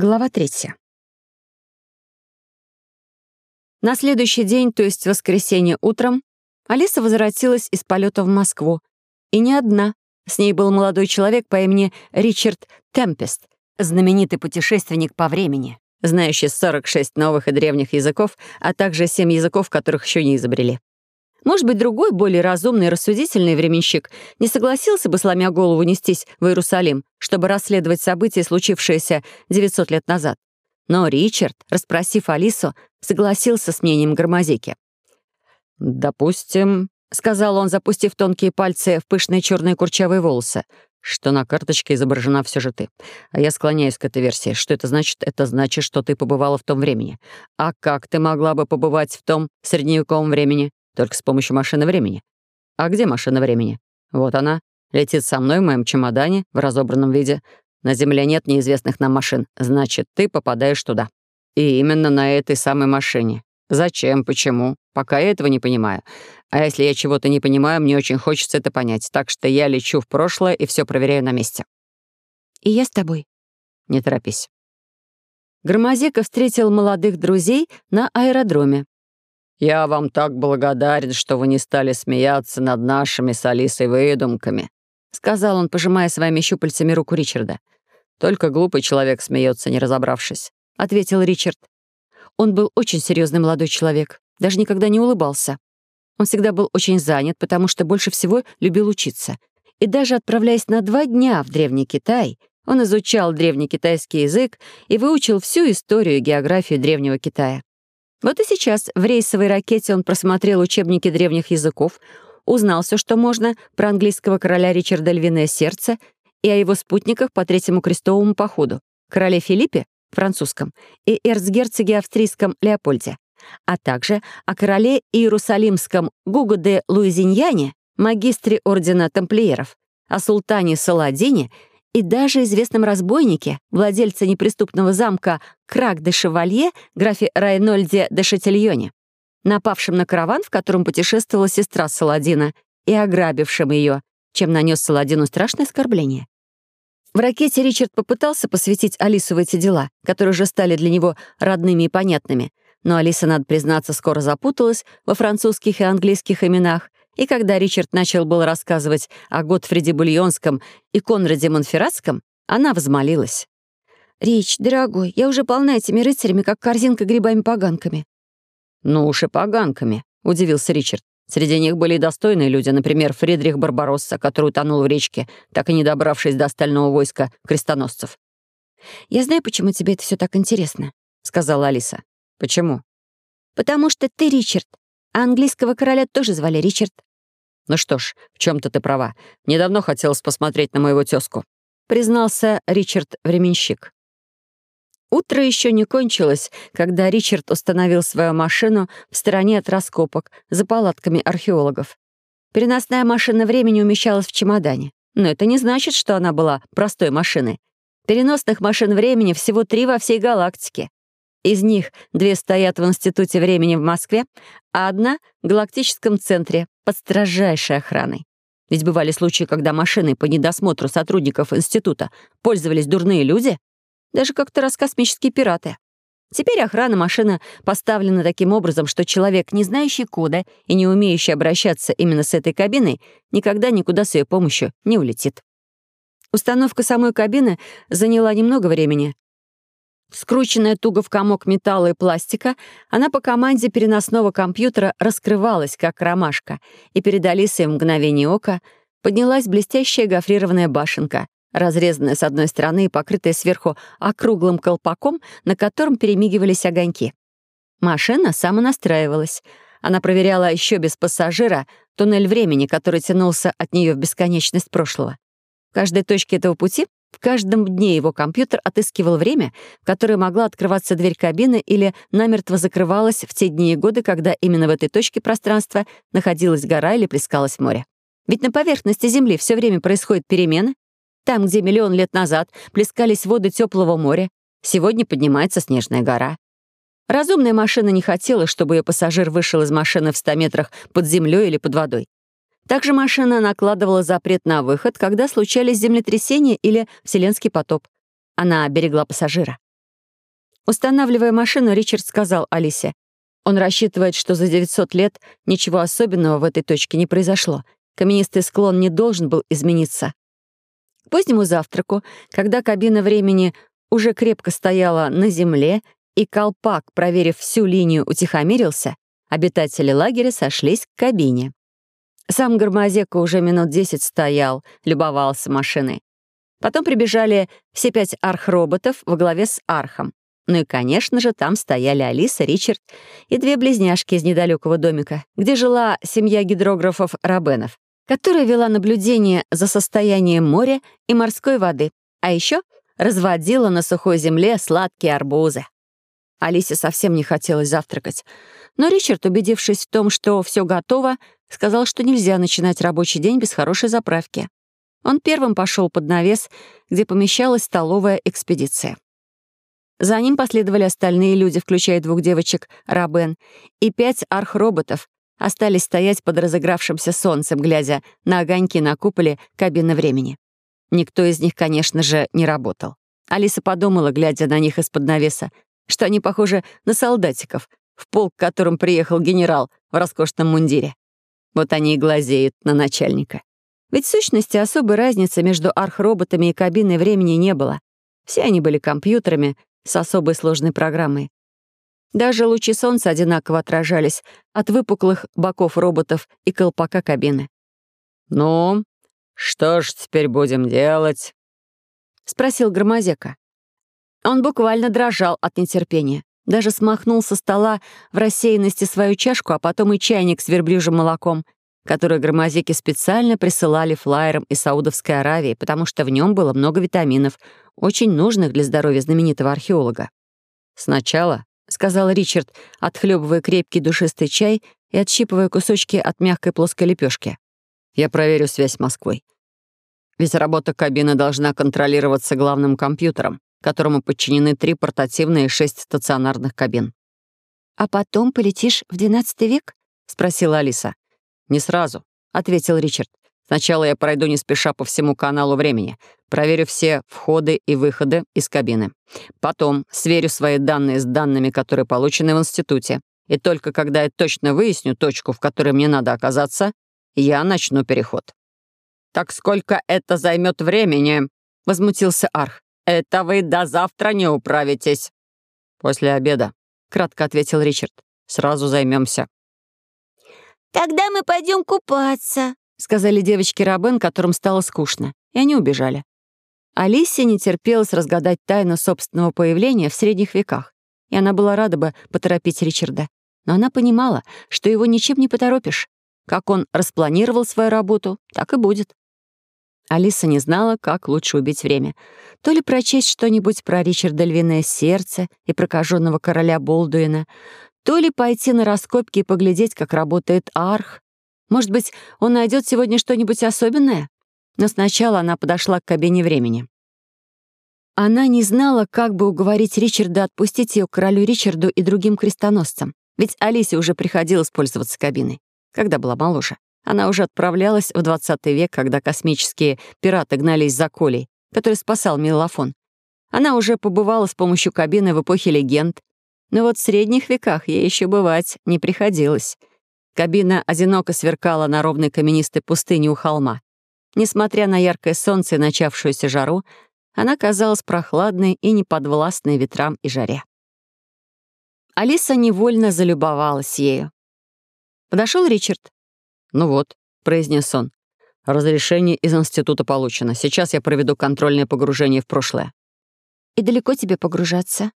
Глава третья. На следующий день, то есть воскресенье утром, Алиса возвратилась из полета в Москву. И не одна. С ней был молодой человек по имени Ричард Темпест, знаменитый путешественник по времени, знающий 46 новых и древних языков, а также 7 языков, которых еще не изобрели. Может быть, другой, более разумный и рассудительный временщик не согласился бы, сломя голову, нестись в Иерусалим, чтобы расследовать события, случившиеся 900 лет назад. Но Ричард, расспросив Алису, согласился с мнением Громозеки. «Допустим», — сказал он, запустив тонкие пальцы в пышные черные курчавые волосы, что на карточке изображена все же ты. А я склоняюсь к этой версии. Что это значит? Это Только с помощью машины времени. А где машина времени? Вот она. Летит со мной в моем чемодане в разобранном виде. На Земле нет неизвестных нам машин. Значит, ты попадаешь туда. И именно на этой самой машине. Зачем, почему? Пока я этого не понимаю. А если я чего-то не понимаю, мне очень хочется это понять. Так что я лечу в прошлое и все проверяю на месте. И я с тобой. Не торопись. Громозека встретил молодых друзей на аэродроме. «Я вам так благодарен, что вы не стали смеяться над нашими с Алисой выдумками», сказал он, пожимая своими щупальцами руку Ричарда. «Только глупый человек смеется, не разобравшись», — ответил Ричард. Он был очень серьезный молодой человек, даже никогда не улыбался. Он всегда был очень занят, потому что больше всего любил учиться. И даже отправляясь на два дня в Древний Китай, он изучал древнекитайский язык и выучил всю историю и географию Древнего Китая. Вот и сейчас в рейсовой ракете он просмотрел учебники древних языков, узнал все, что можно про английского короля Ричарда Львиное Сердце и о его спутниках по Третьему крестовому походу, короле Филиппе, французском, и эрцгерцоге австрийском Леопольде, а также о короле Иерусалимском Гуго де Луизиньяне, магистре ордена тамплиеров, о султане Саладине И даже известном разбойнике, владельце неприступного замка Крак де Шевалье, графе Райнольде де Шатильоне, напавшем на караван, в котором путешествовала сестра Саладина, и ограбившем ее, чем нанес Саладину страшное оскорбление. В ракете Ричард попытался посвятить Алису в эти дела, которые уже стали для него родными и понятными, но Алиса, надо признаться, скоро запуталась во французских и английских именах и когда Ричард начал был рассказывать о Готфриде Бульонском и Конраде Монферратском, она взмолилась. «Рич, дорогой, я уже полна этими рыцарями, как корзинка грибами-поганками». «Ну уж и поганками», — удивился Ричард. Среди них были и достойные люди, например, Фридрих Барбаросса, который утонул в речке, так и не добравшись до остального войска крестоносцев. «Я знаю, почему тебе это все так интересно», — сказала Алиса. «Почему?» «Потому что ты Ричард, а английского короля тоже звали Ричард. Ну что ж, в чем-то ты права. Недавно хотелось посмотреть на моего тезку, признался Ричард Временщик. Утро еще не кончилось, когда Ричард установил свою машину в стороне от раскопок, за палатками археологов. Переносная машина времени умещалась в чемодане. Но это не значит, что она была простой машиной. Переносных машин времени всего три во всей галактике. Из них две стоят в Институте времени в Москве, а одна — в Галактическом центре под строжайшей охраной. Ведь бывали случаи, когда машины, по недосмотру сотрудников института пользовались дурные люди, даже как-то раз космические пираты. Теперь охрана машины поставлена таким образом, что человек, не знающий кода и не умеющий обращаться именно с этой кабиной, никогда никуда с ее помощью не улетит. Установка самой кабины заняла немного времени, Скрученная туго в комок металла и пластика, она по команде переносного компьютера раскрывалась, как ромашка, и перед Алисой в мгновение ока поднялась блестящая гофрированная башенка, разрезанная с одной стороны и покрытая сверху округлым колпаком, на котором перемигивались огоньки. Машина самонастраивалась. Она проверяла еще без пассажира туннель времени, который тянулся от нее в бесконечность прошлого. В каждой точке этого пути в каждом дне его компьютер отыскивал время, в которое могла открываться дверь кабины или намертво закрывалась в те дни и годы, когда именно в этой точке пространства находилась гора или плескалось море. Ведь на поверхности Земли все время происходят перемены. Там, где миллион лет назад плескались воды теплого моря, сегодня поднимается снежная гора. Разумная машина не хотела, чтобы ее пассажир вышел из машины в 100 метрах под землей или под водой. Также машина накладывала запрет на выход, когда случались землетрясения или вселенский потоп. Она берегла пассажира. Устанавливая машину, Ричард сказал Алисе. Он рассчитывает, что за 900 лет ничего особенного в этой точке не произошло. Каменистый склон не должен был измениться. К позднему завтраку, когда кабина времени уже крепко стояла на земле, и колпак, проверив всю линию, утихомирился, обитатели лагеря сошлись к кабине. Сам Громозека уже минут десять стоял, любовался машиной. Потом прибежали все пять архроботов, во главе с архом. Ну и, конечно же, там стояли Алиса, Ричард и две близняшки из недалекого домика, где жила семья гидрографов Рабенов, которая вела наблюдение за состоянием моря и морской воды, а еще разводила на сухой земле сладкие арбузы. Алисе совсем не хотелось завтракать, но Ричард, убедившись в том, что все готово, Сказал, что нельзя начинать рабочий день без хорошей заправки. Он первым пошел под навес, где помещалась столовая экспедиция. За ним последовали остальные люди, включая двух девочек Рабен, и пять архроботов остались стоять под разыгравшимся солнцем, глядя на огоньки на куполе кабины времени. Никто из них, конечно же, не работал. Алиса подумала, глядя на них из-под навеса, что они похожи на солдатиков, в полк к которым приехал генерал в роскошном мундире. Вот они и глазеют на начальника. Ведь в сущности особой разницы между архроботами и кабиной времени не было. Все они были компьютерами, с особой сложной программой. Даже лучи солнца одинаково отражались от выпуклых боков роботов и колпака кабины. «Ну, что ж теперь будем делать?» — спросил Громозека. Он буквально дрожал от нетерпения. Даже смахнул со стола в рассеянности свою чашку, а потом и чайник с верблюжьим молоком, который громозеки специально присылали флайерам из Саудовской Аравии, потому что в нем было много витаминов, очень нужных для здоровья знаменитого археолога. «Сначала», — сказал Ричард, отхлебывая крепкий душистый чай и отщипывая кусочки от мягкой плоской лепешки. «Я проверю связь с Москвой. Ведь работа кабины должна контролироваться главным компьютером, которому подчинены три портативные и шесть стационарных кабин. «А потом полетишь в двенадцатый век?» — спросила Алиса. «Не сразу», — ответил Ричард. «Сначала я пройду не спеша по всему каналу времени, проверю все входы и выходы из кабины. Потом сверю свои данные с данными, которые получены в институте. И только когда я точно выясню точку, в которой мне надо оказаться, я начну переход». «Так сколько это займет времени?» — возмутился Арх. Это вы до завтра не управитесь». «После обеда», — кратко ответил Ричард. «Сразу займемся». «Тогда мы пойдем купаться», — сказали девочки Рабен, которым стало скучно, и они убежали. Алисе не терпелось разгадать тайну собственного появления в средних веках, и она была рада бы поторопить Ричарда. Но она понимала, что его ничем не поторопишь. Как он распланировал свою работу, так и будет. Алиса не знала, как лучше убить время. То ли прочесть что-нибудь про Ричарда Львиное Сердце и прокаженного короля Болдуина, то ли пойти на раскопки и поглядеть, как работает арх. Может быть, он найдет сегодня что-нибудь особенное? Но сначала она подошла к кабине времени. Она не знала, как бы уговорить Ричарда отпустить ее к королю Ричарду и другим крестоносцам. Ведь Алисе уже приходилось пользоваться кабиной, когда была моложе. Она уже отправлялась в 20 век, когда космические пираты гнались за Колей, который спасал Мелофон. Она уже побывала с помощью кабины в эпохе легенд. Но вот в средних веках ей еще бывать не приходилось. Кабина одиноко сверкала на ровной каменистой пустыне у холма. Несмотря на яркое солнце и начавшуюся жару, она казалась прохладной и неподвластной ветрам и жаре. Алиса невольно залюбовалась ею. Подошел Ричард, ну вот, произнес он. Разрешение из института получено. Сейчас я проведу контрольное погружение в прошлое. И далеко тебе погружаться?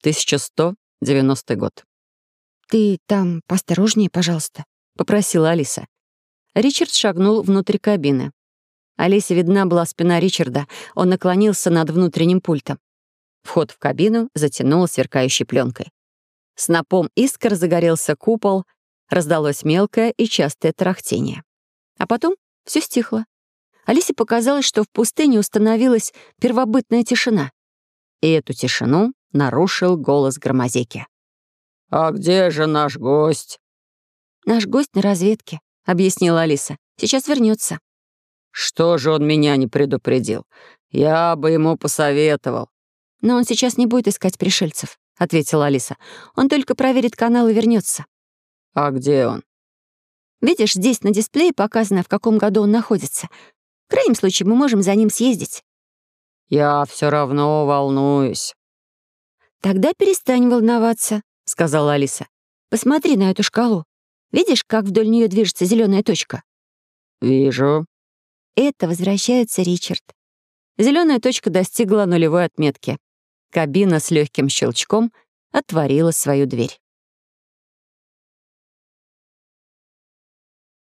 1190 год. Ты там поосторожнее, пожалуйста, попросила Алиса. Ричард шагнул внутрь кабины. Алисе видна была спина Ричарда. Он наклонился над внутренним пультом. Вход в кабину затянул сверкающей пленкой. Снопом искр загорелся купол — раздалось мелкое и частое трахтение. А потом все стихло. Алисе показалось, что в пустыне установилась первобытная тишина. И эту тишину нарушил голос громозеки. «А где же наш гость?» «Наш гость на разведке», — объяснила Алиса. «Сейчас вернется. «Что же он меня не предупредил? Я бы ему посоветовал». «Но он сейчас не будет искать пришельцев», — ответила Алиса. «Он только проверит канал и вернется.«А где он?» «Видишь, здесь на дисплее показано, в каком году он находится. В крайнем случае, мы можем за ним съездить». «Я все равно волнуюсь». «Тогда перестань волноваться», — сказала Алиса. «Посмотри на эту шкалу. Видишь, как вдоль нее движется зеленая точка?» «Вижу». Это возвращается Ричард. Зеленая точка достигла нулевой отметки. Кабина с легким щелчком отворила свою дверь.